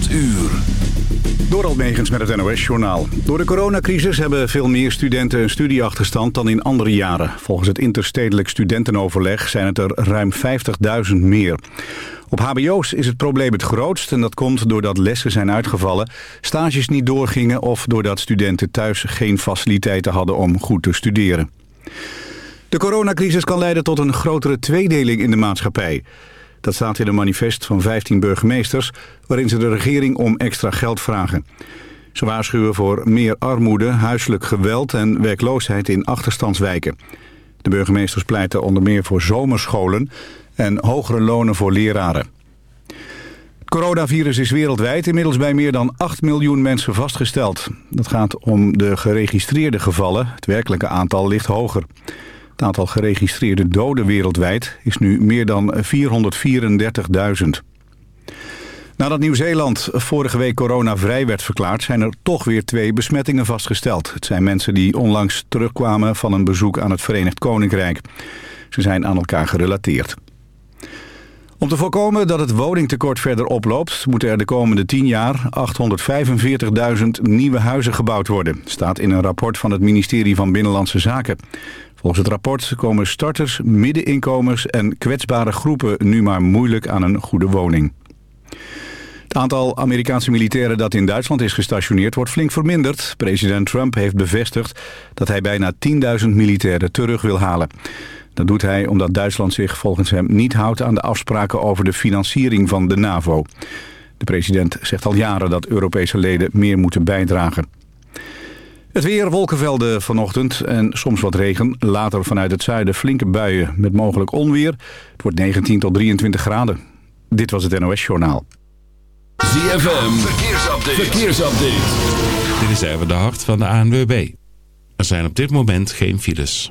8 uur. Door Megens met het NOS-journaal. Door de coronacrisis hebben veel meer studenten een studieachterstand dan in andere jaren. Volgens het interstedelijk studentenoverleg zijn het er ruim 50.000 meer. Op hbo's is het probleem het grootst en dat komt doordat lessen zijn uitgevallen, stages niet doorgingen of doordat studenten thuis geen faciliteiten hadden om goed te studeren. De coronacrisis kan leiden tot een grotere tweedeling in de maatschappij. Dat staat in een manifest van 15 burgemeesters... waarin ze de regering om extra geld vragen. Ze waarschuwen voor meer armoede, huiselijk geweld en werkloosheid in achterstandswijken. De burgemeesters pleiten onder meer voor zomerscholen en hogere lonen voor leraren. Het coronavirus is wereldwijd inmiddels bij meer dan 8 miljoen mensen vastgesteld. Dat gaat om de geregistreerde gevallen. Het werkelijke aantal ligt hoger. Het aantal geregistreerde doden wereldwijd is nu meer dan 434.000. Nadat Nieuw-Zeeland vorige week coronavrij werd verklaard... zijn er toch weer twee besmettingen vastgesteld. Het zijn mensen die onlangs terugkwamen van een bezoek aan het Verenigd Koninkrijk. Ze zijn aan elkaar gerelateerd. Om te voorkomen dat het woningtekort verder oploopt... moeten er de komende 10 jaar 845.000 nieuwe huizen gebouwd worden. staat in een rapport van het ministerie van Binnenlandse Zaken. Volgens het rapport komen starters, middeninkomens en kwetsbare groepen nu maar moeilijk aan een goede woning. Het aantal Amerikaanse militairen dat in Duitsland is gestationeerd wordt flink verminderd. President Trump heeft bevestigd dat hij bijna 10.000 militairen terug wil halen. Dat doet hij omdat Duitsland zich volgens hem niet houdt aan de afspraken over de financiering van de NAVO. De president zegt al jaren dat Europese leden meer moeten bijdragen. Het weer, wolkenvelden vanochtend en soms wat regen. Later vanuit het zuiden flinke buien met mogelijk onweer. Het wordt 19 tot 23 graden. Dit was het NOS Journaal. ZFM, verkeersupdate. verkeersupdate. Dit is even de hart van de ANWB. Er zijn op dit moment geen files.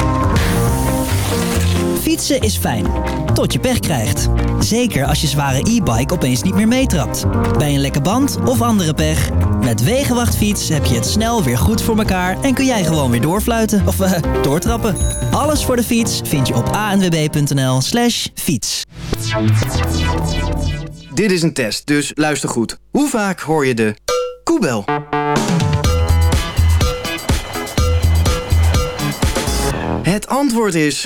Fietsen is fijn, tot je pech krijgt. Zeker als je zware e-bike opeens niet meer meetrapt. Bij een lekke band of andere pech. Met Wegenwachtfiets heb je het snel weer goed voor elkaar en kun jij gewoon weer doorfluiten of uh, doortrappen. Alles voor de fiets vind je op anwb.nl slash fiets. Dit is een test, dus luister goed. Hoe vaak hoor je de koebel? Het antwoord is...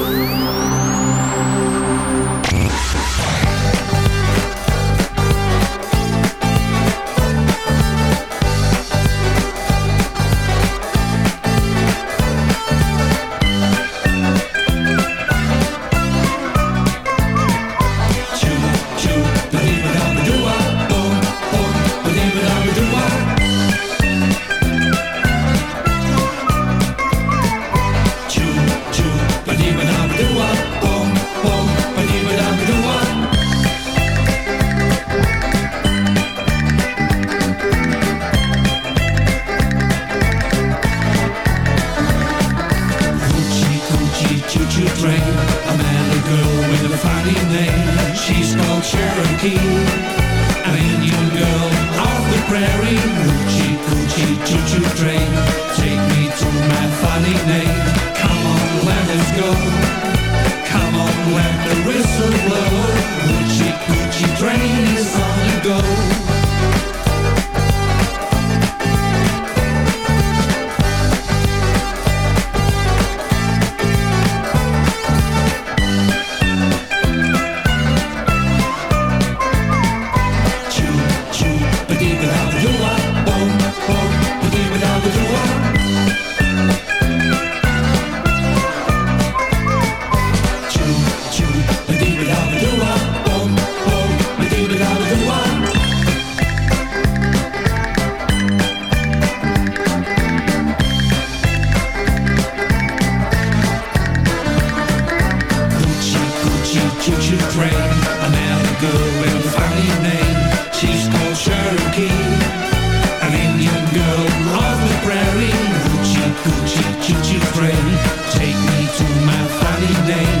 name.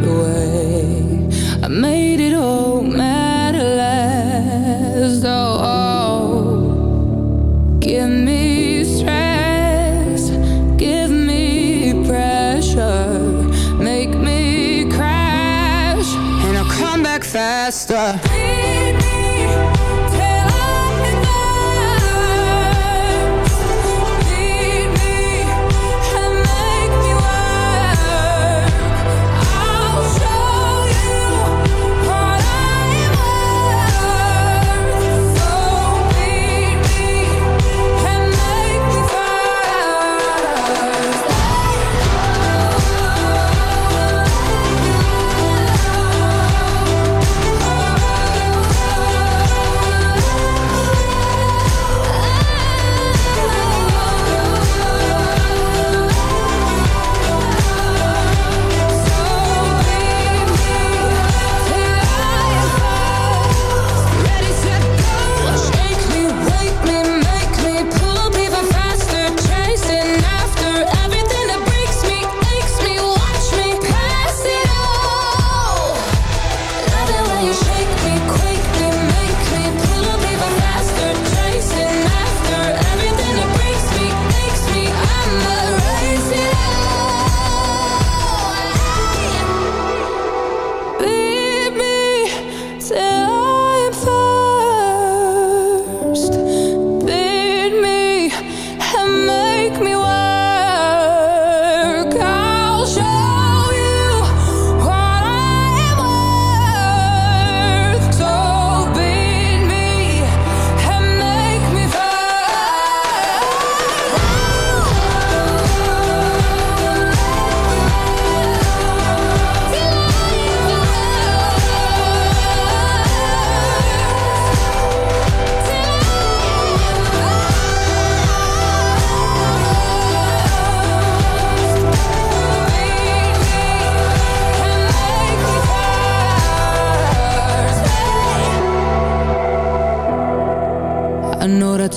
faster.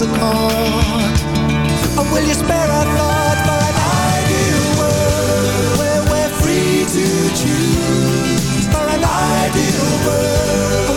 ones are Or will you spare a thought for an ideal world Where we're free to choose. For an ideal world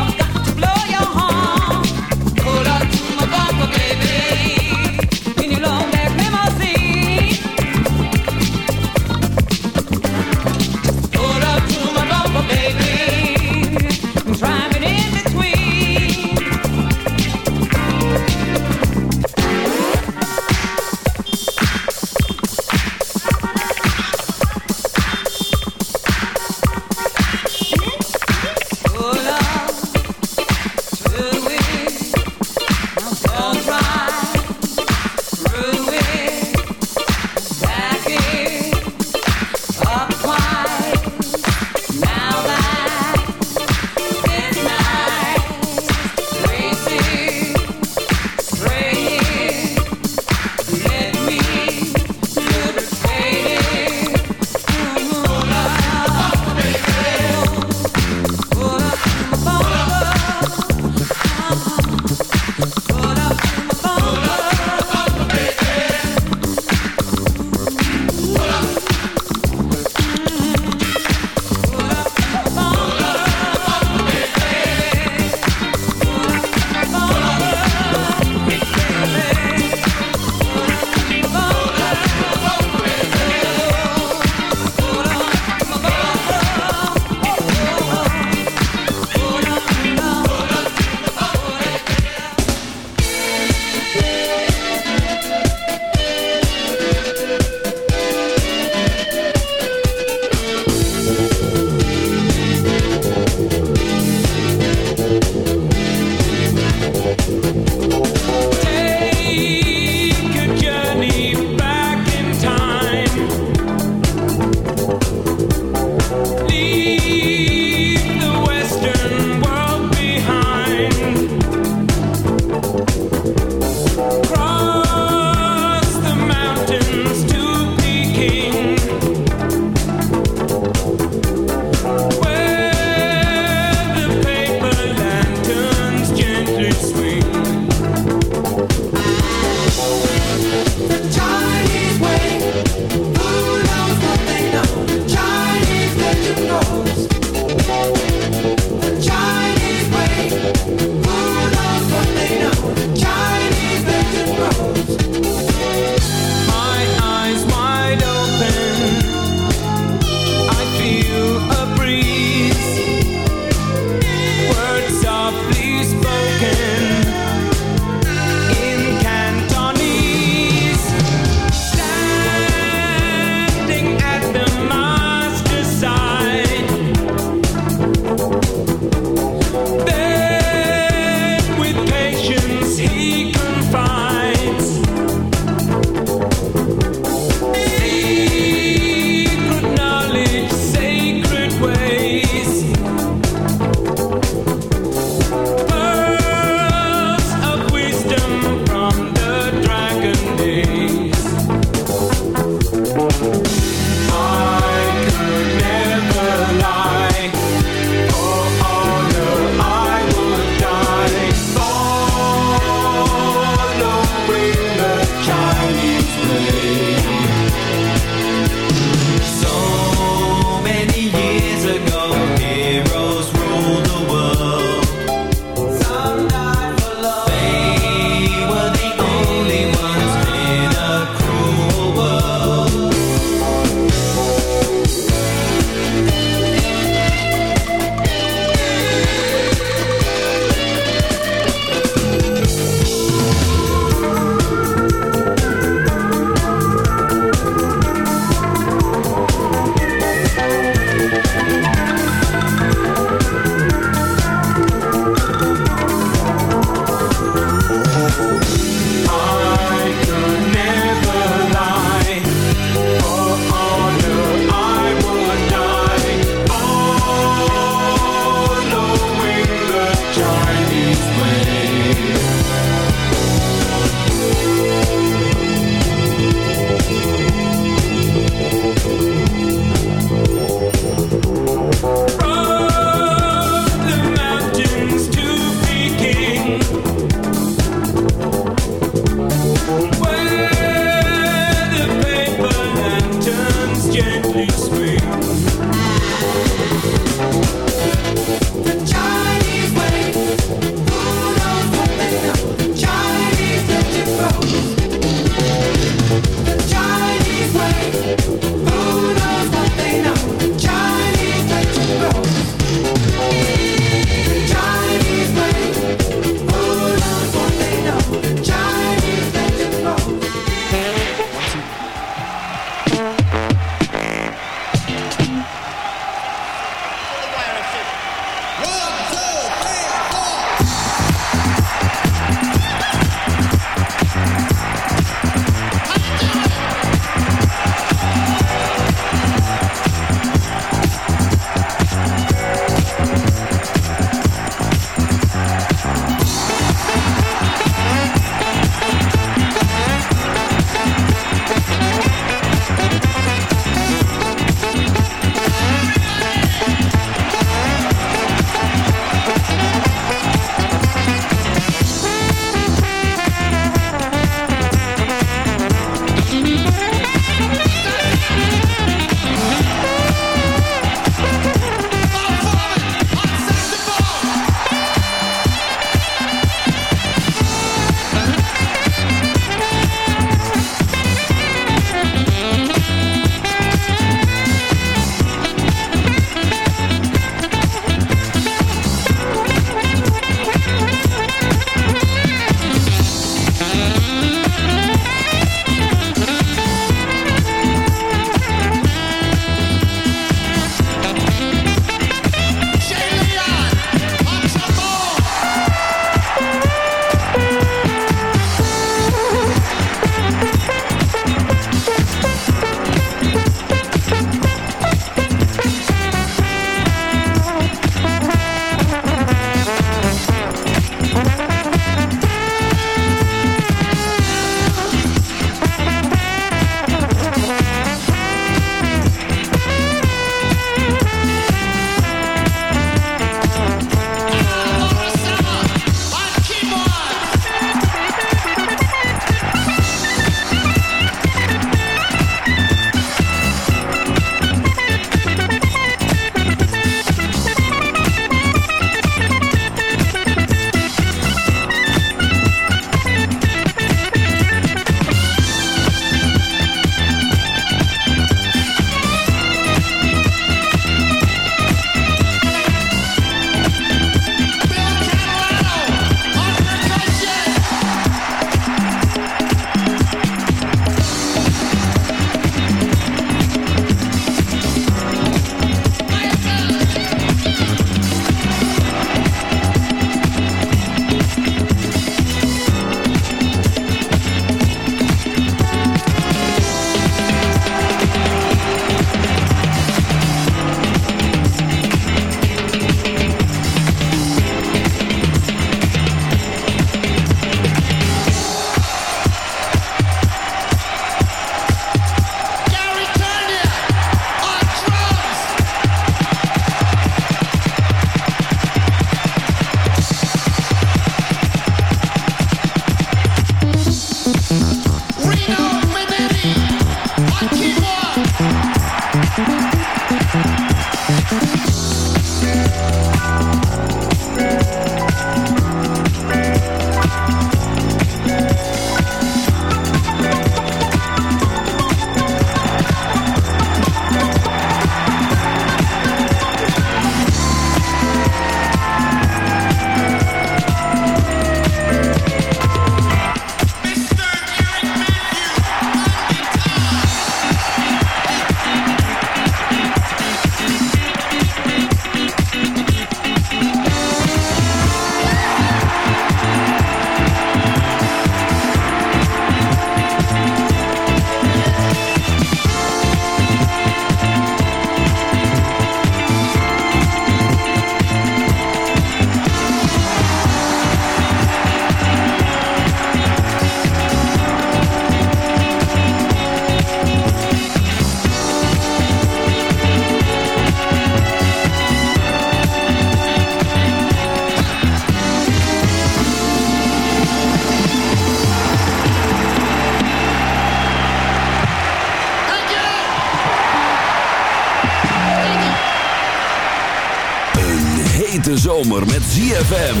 ZFM.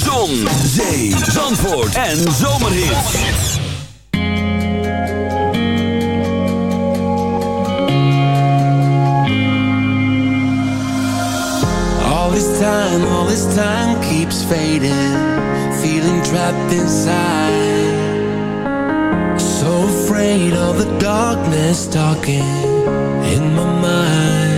Zon, zee, zandvoort en. All this time, all this time keeps fading. Feeling trapped inside. So afraid of the darkness talking in my mind.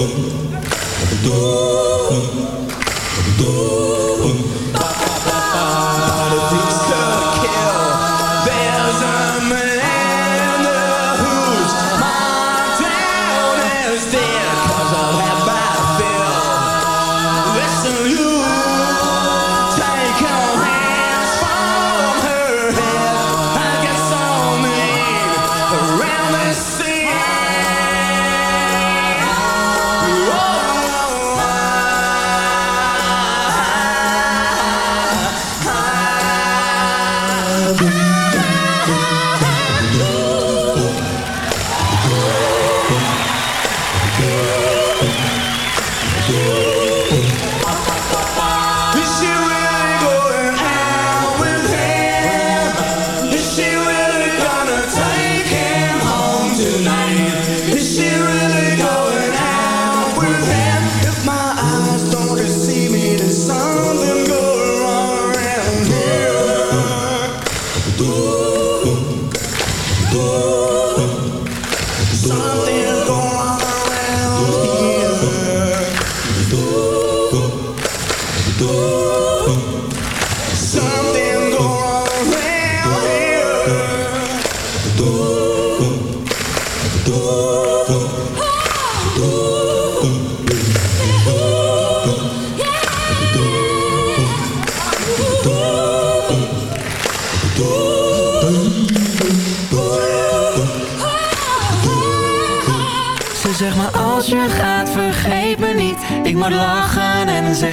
Oh, oh, oh, oh,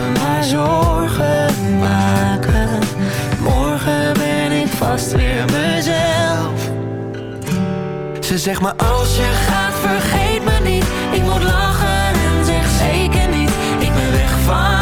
me maar zorgen maken. Morgen ben ik vast weer mezelf. Ze zegt maar als je gaat vergeet me niet. Ik moet lachen en zeg zeker niet. Ik ben weg van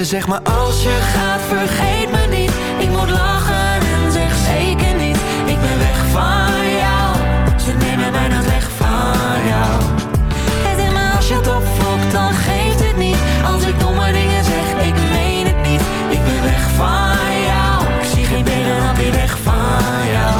Ze zegt maar als je gaat vergeet me niet. Ik moet lachen en zeg zeker niet. Ik ben weg van jou. Ze nemen mij nooit weg van jou. Hij zegt maar als je het opvloekt dan geeft het niet. Als ik domme dingen zeg ik meen het niet. Ik ben weg van jou. Ik zie geen benen dan weer weg van jou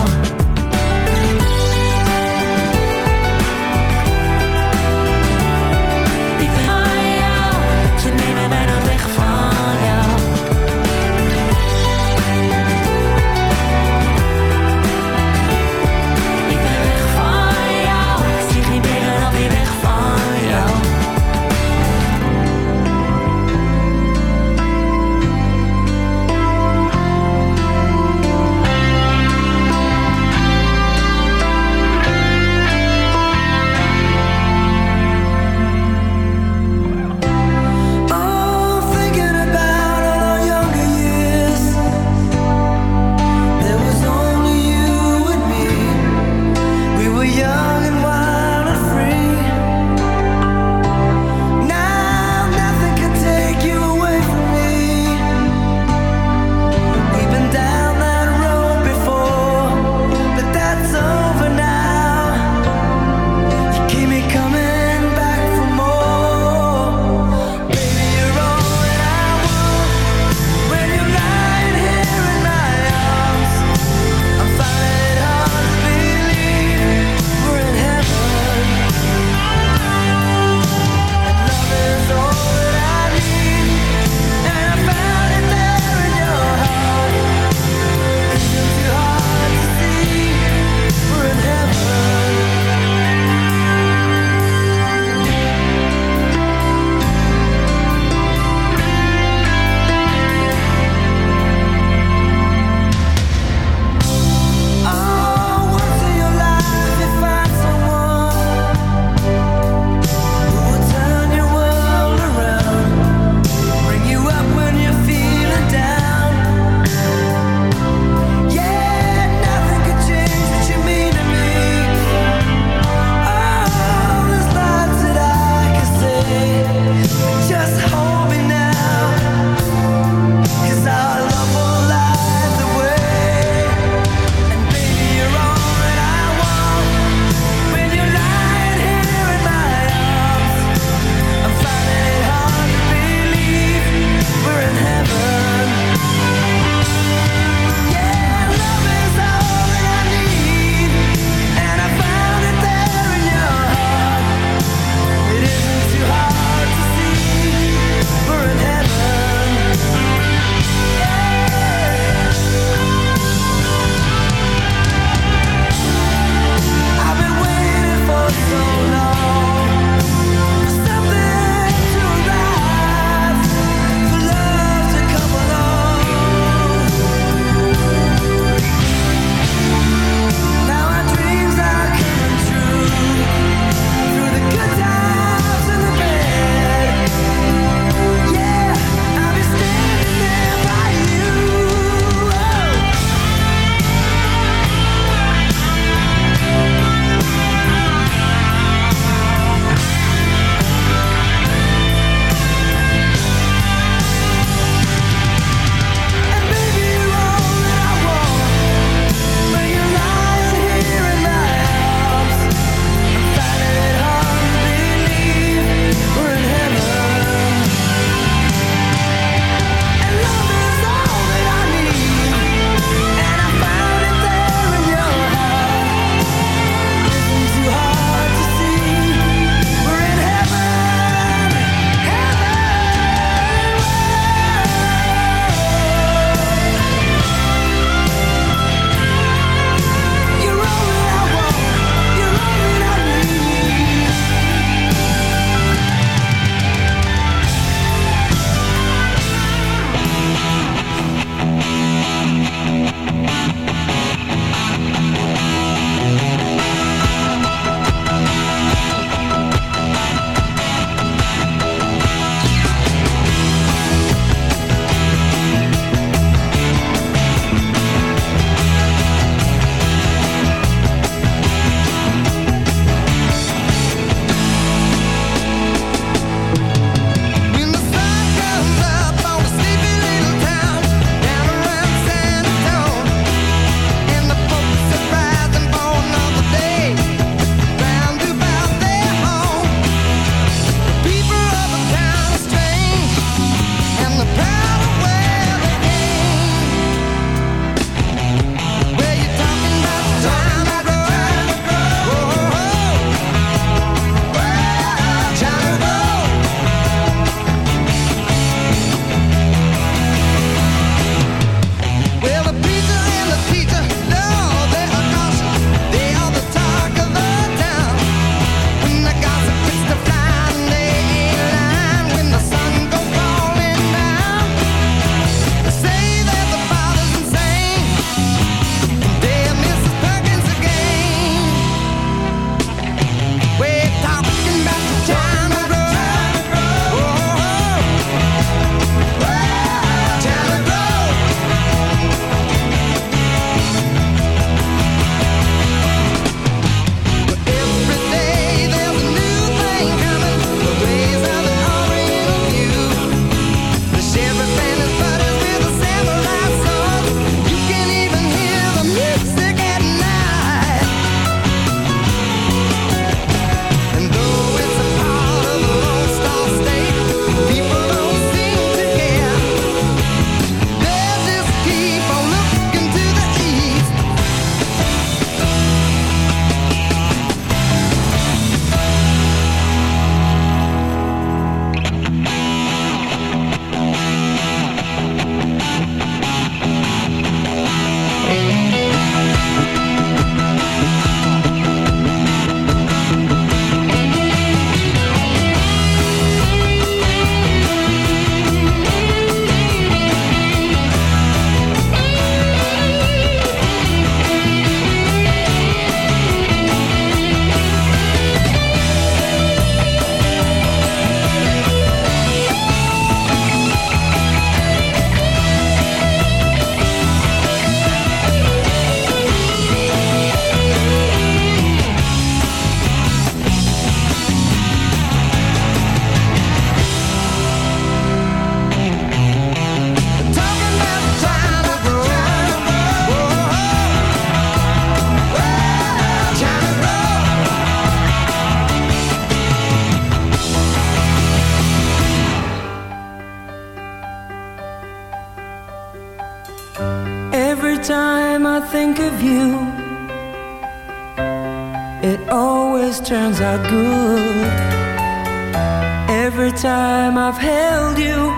Every time I've held you,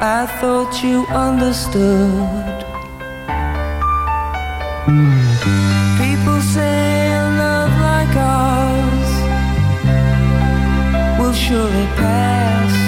I thought you understood. People say a love like ours will surely pass.